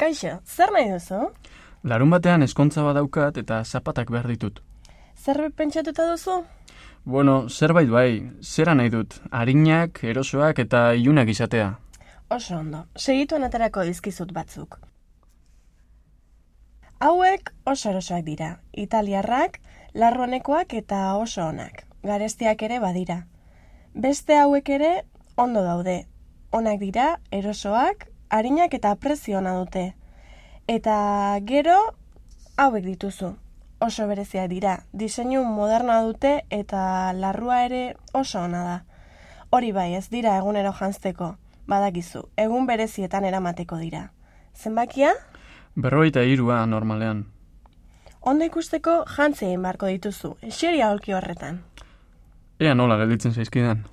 Kaixo, zer nahi duzu? Larun batean eskontza badaukat eta zapatak behar ditut. Zerbait pentsatuta duzu? Bueno, zerbait bai, zera nahi dut, harinak, erosoak eta ilunak izatea. Oso ondo, segituan aterako dizkizut batzuk. Hauek oso erosoak dira, italiarrak, larronekoak eta oso onak, garestiak ere badira. Beste hauek ere ondo daude, onak dira, erosoak, harinak eta prezio ona dute. Eta gero hauek dituzu. Oso berezia dira, diseinu modernoa dute eta larrua ere oso ona da. Hori bai, ez dira egunero jantzteko, badakizu, egun berezietan eramateko dira. Zenbakia? Berroita irua normalean. Ondo ikusteko jantzi egin beharko dituzu, eseria holki horretan. Ea nola gelditzen zaizkidan.